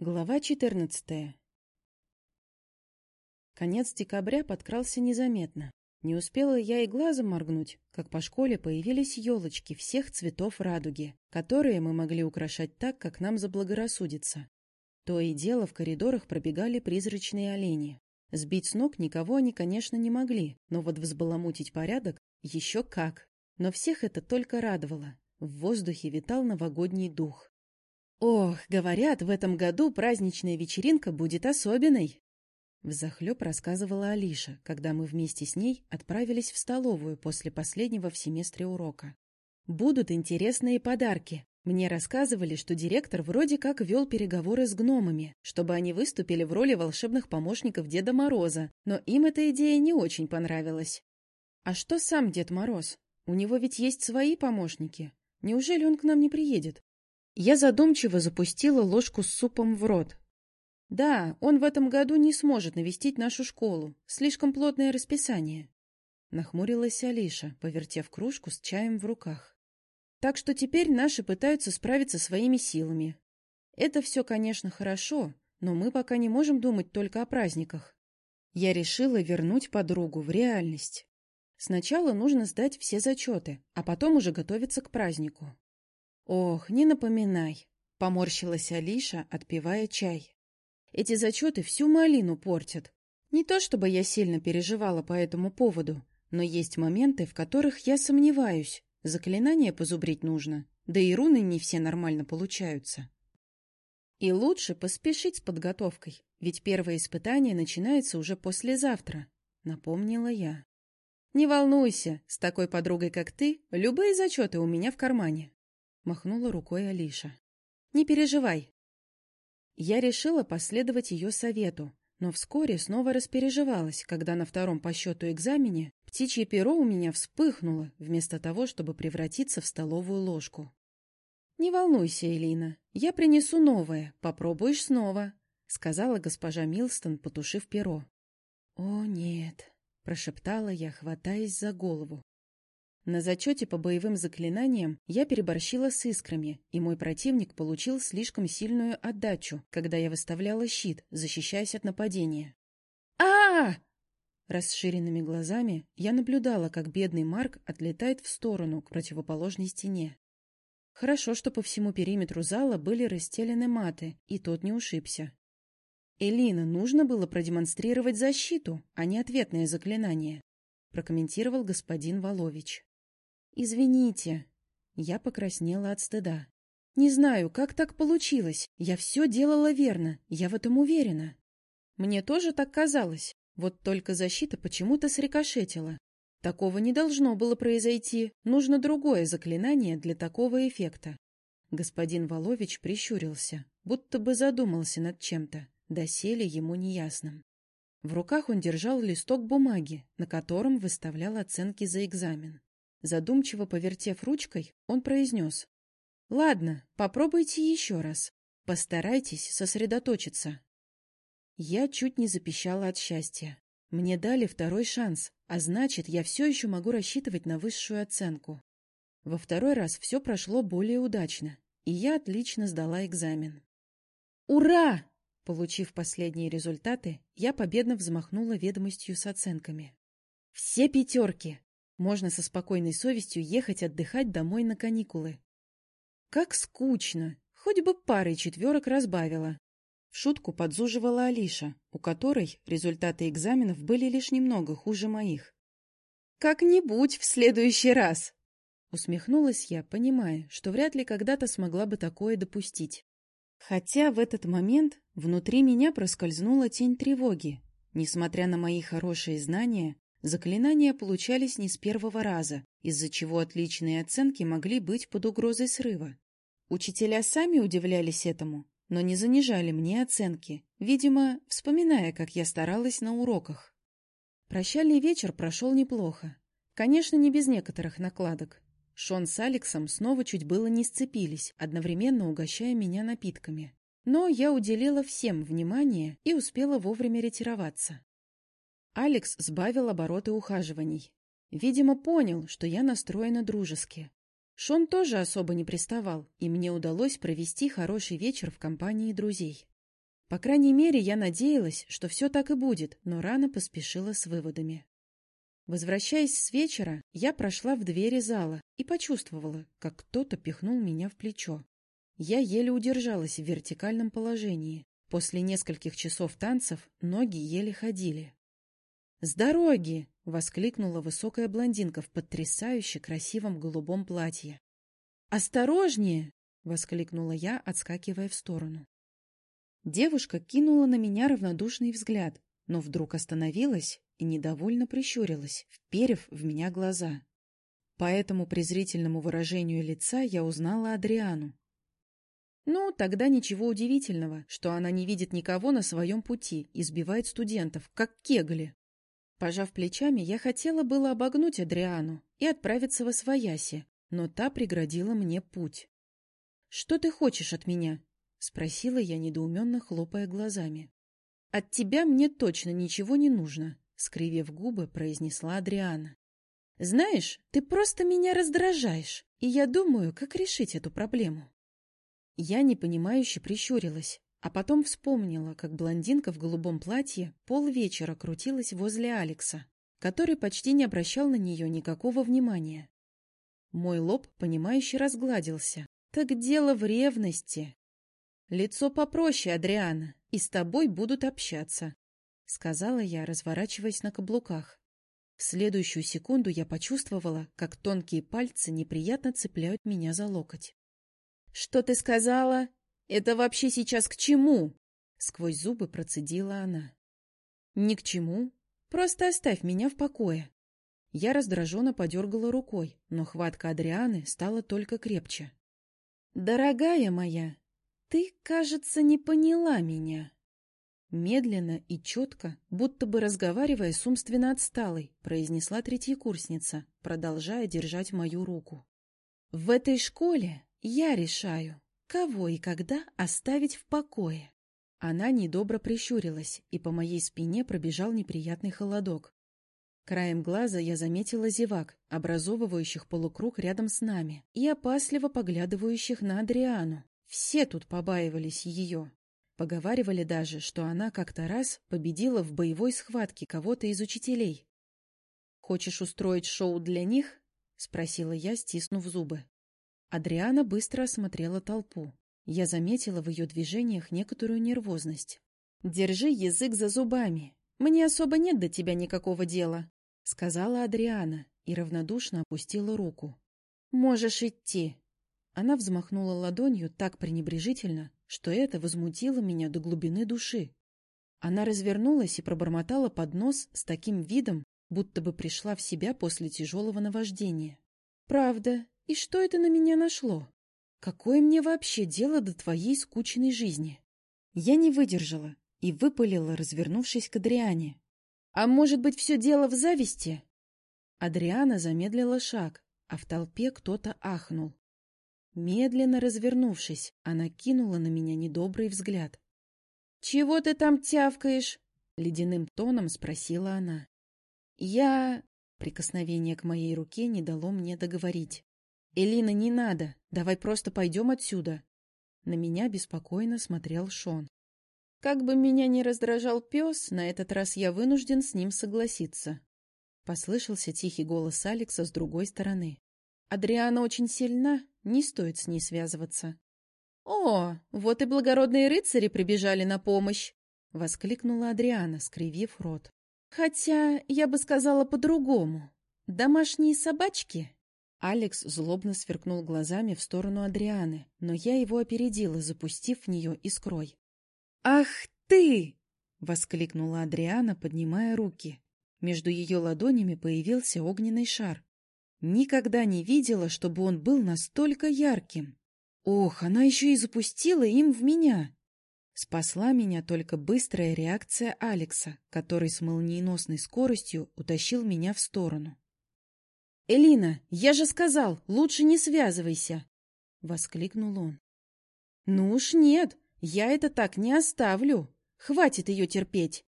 Глава 14 Конец декабря подкрался незаметно. Не успела я и глазом моргнуть, как по школе появились елочки всех цветов радуги, которые мы могли украшать так, как нам заблагорассудится. То и дело в коридорах пробегали призрачные олени. Сбить с ног никого они, конечно, не могли, но вот взбаламутить порядок еще как. Но всех это только радовало. В воздухе витал новогодний дух. «Ох, говорят, в этом году праздничная вечеринка будет особенной!» Взахлеб рассказывала Алиша, когда мы вместе с ней отправились в столовую после последнего в семестре урока. «Будут интересные подарки. Мне рассказывали, что директор вроде как вел переговоры с гномами, чтобы они выступили в роли волшебных помощников Деда Мороза, но им эта идея не очень понравилась. А что сам Дед Мороз? У него ведь есть свои помощники. Неужели он к нам не приедет? Я задумчиво запустила ложку с супом в рот. Да, он в этом году не сможет навестить нашу школу. Слишком плотное расписание. Нахмурилась Алиша, повертев кружку с чаем в руках. Так что теперь наши пытаются справиться своими силами. Это все, конечно, хорошо, но мы пока не можем думать только о праздниках. Я решила вернуть подругу в реальность. Сначала нужно сдать все зачеты, а потом уже готовиться к празднику. «Ох, не напоминай!» — поморщилась Алиша, отпивая чай. «Эти зачеты всю малину портят. Не то чтобы я сильно переживала по этому поводу, но есть моменты, в которых я сомневаюсь. Заклинания позубрить нужно, да и руны не все нормально получаются. И лучше поспешить с подготовкой, ведь первое испытание начинается уже послезавтра», — напомнила я. «Не волнуйся, с такой подругой, как ты, любые зачеты у меня в кармане» махнула рукой Алиша. Не переживай. Я решила последовать ее совету, но вскоре снова распереживалась, когда на втором по счету экзамене птичье перо у меня вспыхнуло, вместо того, чтобы превратиться в столовую ложку. «Не волнуйся, Элина, я принесу новое, попробуешь снова», — сказала госпожа Милстон, потушив перо. «О, нет», — прошептала я, хватаясь за голову. На зачете по боевым заклинаниям я переборщила с искрами, и мой противник получил слишком сильную отдачу, когда я выставляла щит, защищаясь от нападения. а, Расширенными глазами я наблюдала, как бедный Марк отлетает в сторону к противоположной стене. Хорошо, что по всему периметру зала были расстелены маты, и тот не ушибся. Элина, нужно было продемонстрировать защиту, а не ответное заклинание, прокомментировал господин Волович. «Извините». Я покраснела от стыда. «Не знаю, как так получилось. Я все делала верно, я в этом уверена». Мне тоже так казалось, вот только защита почему-то срикошетила. Такого не должно было произойти, нужно другое заклинание для такого эффекта. Господин Волович прищурился, будто бы задумался над чем-то, доселе ему неясным. В руках он держал листок бумаги, на котором выставлял оценки за экзамен. Задумчиво повертев ручкой, он произнес. «Ладно, попробуйте еще раз. Постарайтесь сосредоточиться». Я чуть не запищала от счастья. Мне дали второй шанс, а значит, я все еще могу рассчитывать на высшую оценку. Во второй раз все прошло более удачно, и я отлично сдала экзамен. «Ура!» Получив последние результаты, я победно взмахнула ведомостью с оценками. «Все пятерки! Можно со спокойной совестью ехать отдыхать домой на каникулы. Как скучно! Хоть бы парой четверок разбавила. В шутку подзуживала Алиша, у которой результаты экзаменов были лишь немного хуже моих. «Как-нибудь в следующий раз!» Усмехнулась я, понимая, что вряд ли когда-то смогла бы такое допустить. Хотя в этот момент внутри меня проскользнула тень тревоги. Несмотря на мои хорошие знания, Заклинания получались не с первого раза, из-за чего отличные оценки могли быть под угрозой срыва. Учителя сами удивлялись этому, но не занижали мне оценки, видимо, вспоминая, как я старалась на уроках. Прощальный вечер прошел неплохо. Конечно, не без некоторых накладок. Шон с Алексом снова чуть было не сцепились, одновременно угощая меня напитками. Но я уделила всем внимание и успела вовремя ретироваться. Алекс сбавил обороты ухаживаний. Видимо, понял, что я настроена дружески. Шон тоже особо не приставал, и мне удалось провести хороший вечер в компании друзей. По крайней мере, я надеялась, что все так и будет, но рано поспешила с выводами. Возвращаясь с вечера, я прошла в двери зала и почувствовала, как кто-то пихнул меня в плечо. Я еле удержалась в вертикальном положении. После нескольких часов танцев ноги еле ходили. «С дороги!» — воскликнула высокая блондинка в потрясающе красивом голубом платье. «Осторожнее!» — воскликнула я, отскакивая в сторону. Девушка кинула на меня равнодушный взгляд, но вдруг остановилась и недовольно прищурилась, вперев в меня глаза. По этому презрительному выражению лица я узнала Адриану. Ну, тогда ничего удивительного, что она не видит никого на своем пути и сбивает студентов, как кегли. Пожав плечами, я хотела было обогнуть Адриану и отправиться во свояси, но та преградила мне путь. — Что ты хочешь от меня? — спросила я, недоуменно хлопая глазами. — От тебя мне точно ничего не нужно, — скривив губы, произнесла Адриана. — Знаешь, ты просто меня раздражаешь, и я думаю, как решить эту проблему. Я непонимающе прищурилась, а потом вспомнила, как блондинка в голубом платье полвечера крутилась возле Алекса, который почти не обращал на нее никакого внимания. Мой лоб, понимающе разгладился. Так дело в ревности. Лицо попроще, Адриана, и с тобой будут общаться, — сказала я, разворачиваясь на каблуках. В следующую секунду я почувствовала, как тонкие пальцы неприятно цепляют меня за локоть. «Что ты сказала? Это вообще сейчас к чему?» Сквозь зубы процедила она. «Ни к чему. Просто оставь меня в покое». Я раздраженно подергала рукой, но хватка Адрианы стала только крепче. «Дорогая моя, ты, кажется, не поняла меня». Медленно и четко, будто бы разговаривая с умственно отсталой, произнесла третьекурсница, продолжая держать мою руку. «В этой школе я решаю, кого и когда оставить в покое. Она недобро прищурилась, и по моей спине пробежал неприятный холодок. Краем глаза я заметила зевак, образовывающих полукруг рядом с нами, и опасливо поглядывающих на Адриану. Все тут побаивались ее. Поговаривали даже, что она как-то раз победила в боевой схватке кого-то из учителей. «Хочешь устроить шоу для них?» — спросила я, стиснув зубы. Адриана быстро осмотрела толпу. Я заметила в ее движениях некоторую нервозность. «Держи язык за зубами. Мне особо нет до тебя никакого дела», — сказала Адриана и равнодушно опустила руку. «Можешь идти». Она взмахнула ладонью так пренебрежительно, что это возмутило меня до глубины души. Она развернулась и пробормотала под нос с таким видом, будто бы пришла в себя после тяжелого наваждения. «Правда, и что это на меня нашло? Какое мне вообще дело до твоей скучной жизни? Я не выдержала и выпалила, развернувшись к Адриане. А может быть, все дело в зависти? Адриана замедлила шаг, а в толпе кто-то ахнул. Медленно развернувшись, она кинула на меня недобрый взгляд. — Чего ты там тявкаешь? — ледяным тоном спросила она. Я... Прикосновение к моей руке не дало мне договорить. «Элина, не надо! Давай просто пойдем отсюда!» На меня беспокойно смотрел Шон. Как бы меня ни раздражал пес, на этот раз я вынужден с ним согласиться. Послышался тихий голос Алекса с другой стороны. Адриана очень сильна, не стоит с ней связываться. «О, вот и благородные рыцари прибежали на помощь!» — воскликнула Адриана, скривив рот. «Хотя я бы сказала по-другому. Домашние собачки Алекс злобно сверкнул глазами в сторону Адрианы, но я его опередила, запустив в нее искрой. «Ах ты!» — воскликнула Адриана, поднимая руки. Между ее ладонями появился огненный шар. Никогда не видела, чтобы он был настолько ярким. Ох, она еще и запустила им в меня. Спасла меня только быстрая реакция Алекса, который с молниеносной скоростью утащил меня в сторону. «Элина, я же сказал, лучше не связывайся!» — воскликнул он. «Ну уж нет, я это так не оставлю. Хватит ее терпеть!»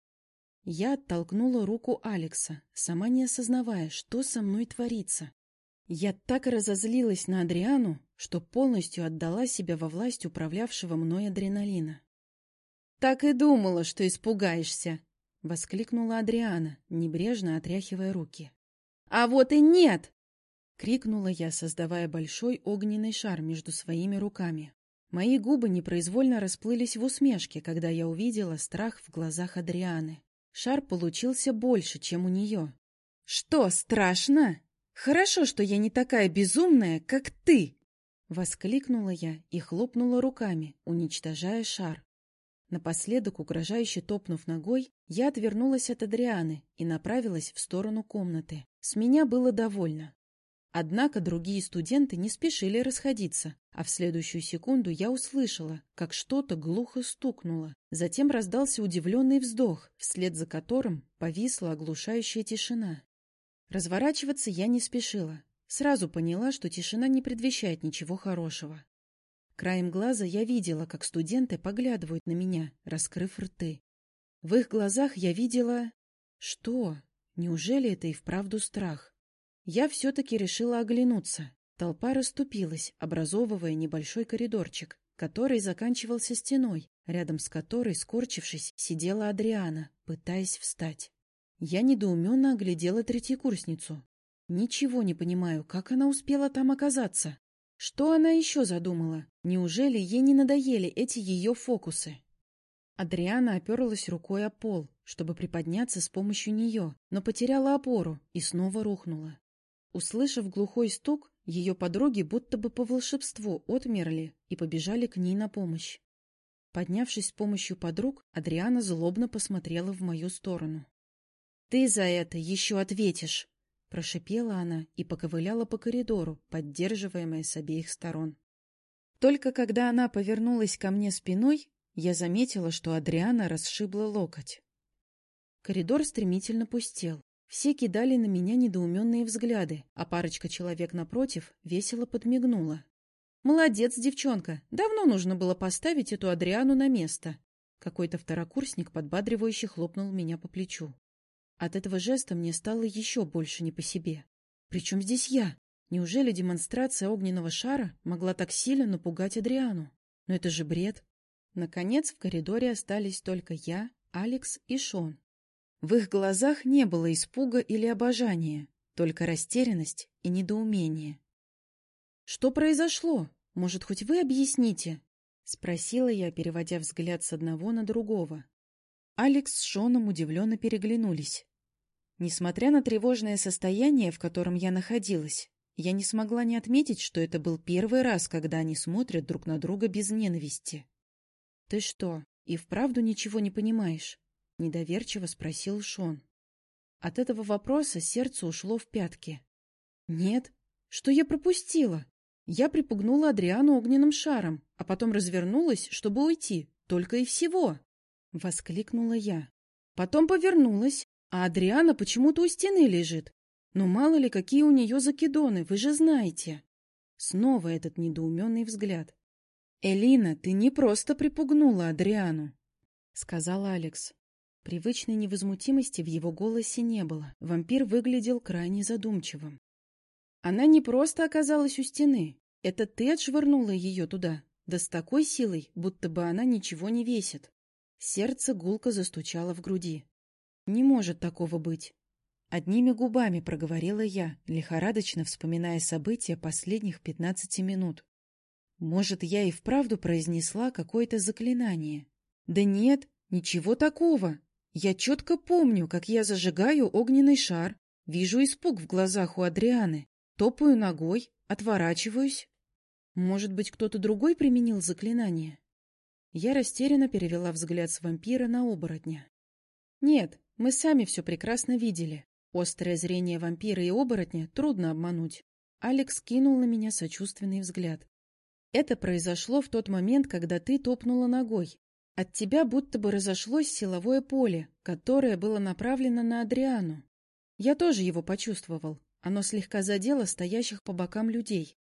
Я оттолкнула руку Алекса, сама не осознавая, что со мной творится. Я так разозлилась на Адриану, что полностью отдала себя во власть управлявшего мной адреналина. «Так и думала, что испугаешься!» — воскликнула Адриана, небрежно отряхивая руки. «А вот и нет!» — крикнула я, создавая большой огненный шар между своими руками. Мои губы непроизвольно расплылись в усмешке, когда я увидела страх в глазах Адрианы. Шар получился больше, чем у нее. «Что, страшно? Хорошо, что я не такая безумная, как ты!» Воскликнула я и хлопнула руками, уничтожая шар. Напоследок, угрожающе топнув ногой, я отвернулась от Адрианы и направилась в сторону комнаты. С меня было довольно. Однако другие студенты не спешили расходиться, а в следующую секунду я услышала, как что-то глухо стукнуло. Затем раздался удивленный вздох, вслед за которым повисла оглушающая тишина. Разворачиваться я не спешила. Сразу поняла, что тишина не предвещает ничего хорошего. Краем глаза я видела, как студенты поглядывают на меня, раскрыв рты. В их глазах я видела... Что? Неужели это и вправду страх? Я все-таки решила оглянуться. Толпа расступилась, образовывая небольшой коридорчик, который заканчивался стеной, рядом с которой, скорчившись, сидела Адриана, пытаясь встать. Я недоуменно оглядела третьекурсницу. Ничего не понимаю, как она успела там оказаться. Что она еще задумала? Неужели ей не надоели эти ее фокусы? Адриана оперлась рукой о пол, чтобы приподняться с помощью нее, но потеряла опору и снова рухнула. Услышав глухой стук, ее подруги будто бы по волшебству отмерли и побежали к ней на помощь. Поднявшись с помощью подруг, Адриана злобно посмотрела в мою сторону. — Ты за это еще ответишь! Прошипела она и поковыляла по коридору, поддерживаемая с обеих сторон. Только когда она повернулась ко мне спиной, я заметила, что Адриана расшибла локоть. Коридор стремительно пустел. Все кидали на меня недоуменные взгляды, а парочка человек напротив весело подмигнула. «Молодец, девчонка! Давно нужно было поставить эту Адриану на место!» Какой-то второкурсник подбадривающе хлопнул меня по плечу. От этого жеста мне стало еще больше не по себе. Причем здесь я? Неужели демонстрация огненного шара могла так сильно напугать Адриану? Но это же бред. Наконец в коридоре остались только я, Алекс и Шон. В их глазах не было испуга или обожания, только растерянность и недоумение. «Что произошло? Может, хоть вы объясните?» — спросила я, переводя взгляд с одного на другого. Алекс с Шоном удивленно переглянулись. Несмотря на тревожное состояние, в котором я находилась, я не смогла не отметить, что это был первый раз, когда они смотрят друг на друга без ненависти. — Ты что, и вправду ничего не понимаешь? — недоверчиво спросил Шон. От этого вопроса сердце ушло в пятки. — Нет. Что я пропустила? Я припугнула Адриану огненным шаром, а потом развернулась, чтобы уйти. Только и всего. — воскликнула я. Потом повернулась, а Адриана почему-то у стены лежит. Но мало ли, какие у нее закидоны, вы же знаете. Снова этот недоуменный взгляд. «Элина, ты не просто припугнула Адриану», — сказал Алекс. Привычной невозмутимости в его голосе не было. Вампир выглядел крайне задумчивым. «Она не просто оказалась у стены. Это ты отшвырнула ее туда, да с такой силой, будто бы она ничего не весит». Сердце гулко застучало в груди. Не может такого быть. Одними губами проговорила я, лихорадочно вспоминая события последних пятнадцати минут. Может, я и вправду произнесла какое-то заклинание? Да нет, ничего такого. Я четко помню, как я зажигаю огненный шар, вижу испуг в глазах у Адрианы, топаю ногой, отворачиваюсь. Может быть, кто-то другой применил заклинание? Я растерянно перевела взгляд с вампира на оборотня. Нет, мы сами все прекрасно видели. Острое зрение вампира и оборотня трудно обмануть. Алекс кинул на меня сочувственный взгляд. Это произошло в тот момент, когда ты топнула ногой. От тебя будто бы разошлось силовое поле, которое было направлено на Адриану. Я тоже его почувствовал. Оно слегка задело стоящих по бокам людей.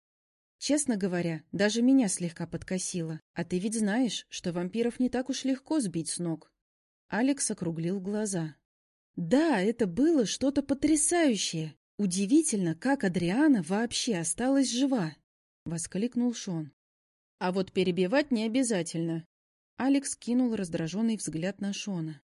Честно говоря, даже меня слегка подкосило. А ты ведь знаешь, что вампиров не так уж легко сбить с ног. Алекс округлил глаза. Да, это было что-то потрясающее. Удивительно, как Адриана вообще осталась жива, — воскликнул Шон. А вот перебивать не обязательно. Алекс кинул раздраженный взгляд на Шона.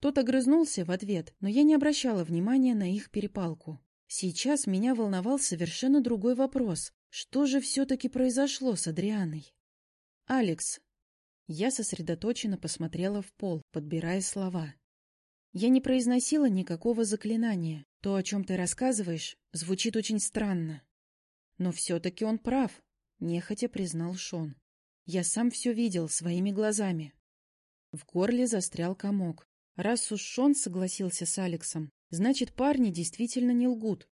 Тот огрызнулся в ответ, но я не обращала внимания на их перепалку. Сейчас меня волновал совершенно другой вопрос. Что же все-таки произошло с Адрианой? «Алекс». Я сосредоточенно посмотрела в пол, подбирая слова. Я не произносила никакого заклинания. То, о чем ты рассказываешь, звучит очень странно. Но все-таки он прав, нехотя признал Шон. Я сам все видел своими глазами. В горле застрял комок. Раз уж Шон согласился с Алексом, значит, парни действительно не лгут.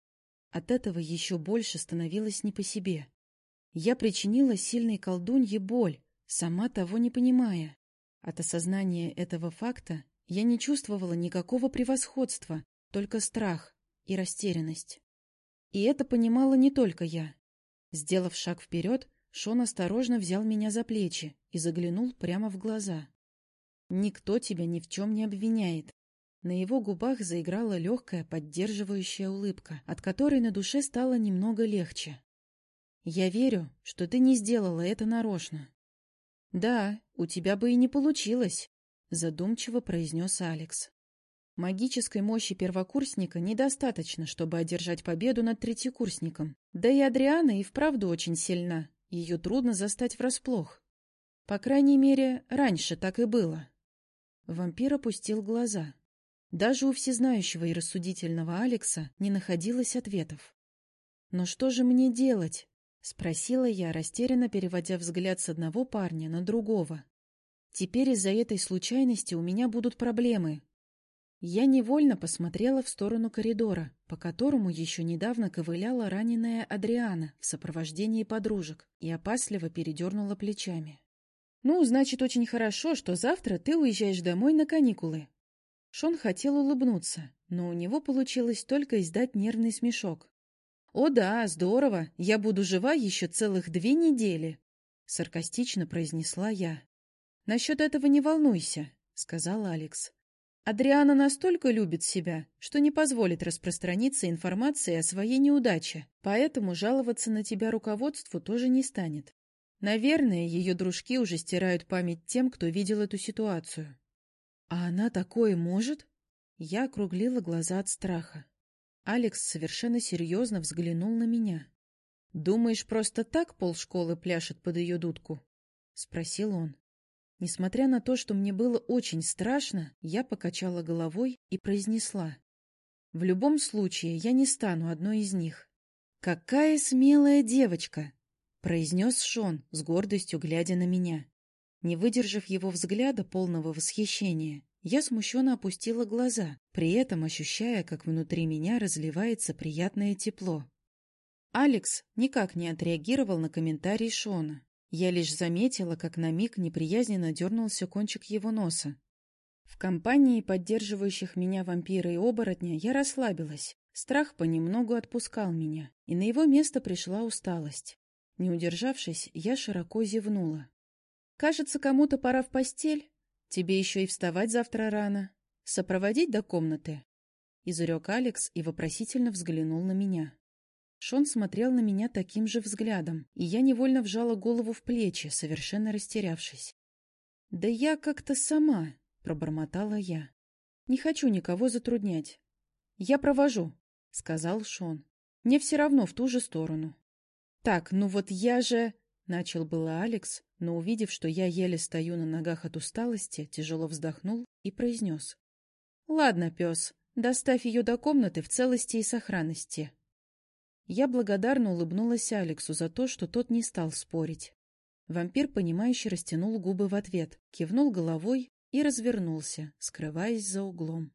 От этого еще больше становилось не по себе. Я причинила сильной колдунье боль, сама того не понимая. От осознания этого факта я не чувствовала никакого превосходства, только страх и растерянность. И это понимала не только я. Сделав шаг вперед, Шон осторожно взял меня за плечи и заглянул прямо в глаза. «Никто тебя ни в чем не обвиняет». На его губах заиграла легкая поддерживающая улыбка, от которой на душе стало немного легче. «Я верю, что ты не сделала это нарочно». «Да, у тебя бы и не получилось», — задумчиво произнес Алекс. Магической мощи первокурсника недостаточно, чтобы одержать победу над третьекурсником. Да и Адриана и вправду очень сильна. Ее трудно застать врасплох. По крайней мере, раньше так и было. Вампир опустил глаза. Даже у всезнающего и рассудительного Алекса не находилось ответов. «Но что же мне делать?» — спросила я, растерянно переводя взгляд с одного парня на другого. «Теперь из-за этой случайности у меня будут проблемы, я невольно посмотрела в сторону коридора, по которому еще недавно ковыляла раненая Адриана в сопровождении подружек и опасливо передернула плечами. «Ну, значит, очень хорошо, что завтра ты уезжаешь домой на каникулы». Шон хотел улыбнуться, но у него получилось только издать нервный смешок. «О да, здорово, я буду жива еще целых две недели», — саркастично произнесла я. «Насчет этого не волнуйся», — сказал Алекс. Адриана настолько любит себя, что не позволит распространиться информацией о своей неудаче, поэтому жаловаться на тебя руководству тоже не станет. Наверное, ее дружки уже стирают память тем, кто видел эту ситуацию. А она такое может? Я округлила глаза от страха. Алекс совершенно серьезно взглянул на меня. «Думаешь, просто так полшколы пляшет под ее дудку?» — спросил он. Несмотря на то, что мне было очень страшно, я покачала головой и произнесла. В любом случае, я не стану одной из них. «Какая смелая девочка!» — произнес Шон, с гордостью глядя на меня. Не выдержав его взгляда, полного восхищения, я смущенно опустила глаза, при этом ощущая, как внутри меня разливается приятное тепло. Алекс никак не отреагировал на комментарий Шона. Я лишь заметила, как на миг неприязненно дернулся кончик его носа. В компании поддерживающих меня вампира и оборотня я расслабилась. Страх понемногу отпускал меня, и на его место пришла усталость. Не удержавшись, я широко зевнула. «Кажется, кому-то пора в постель. Тебе еще и вставать завтра рано. Сопроводить до комнаты?» Изрек Алекс и вопросительно взглянул на меня. Шон смотрел на меня таким же взглядом, и я невольно вжала голову в плечи, совершенно растерявшись. «Да я как-то сама», — пробормотала я. «Не хочу никого затруднять». «Я провожу», — сказал Шон. «Мне все равно в ту же сторону». «Так, ну вот я же...» — начал было Алекс, но, увидев, что я еле стою на ногах от усталости, тяжело вздохнул и произнес. «Ладно, пес, доставь ее до комнаты в целости и сохранности». Я благодарно улыбнулась Алексу за то, что тот не стал спорить. Вампир, понимающе растянул губы в ответ, кивнул головой и развернулся, скрываясь за углом.